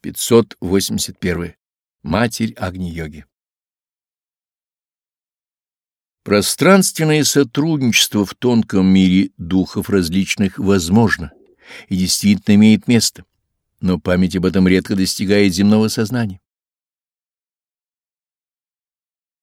581. Матерь Агни-йоги. Пространственное сотрудничество в тонком мире духов различных возможно и действительно имеет место, но память об этом редко достигает земного сознания.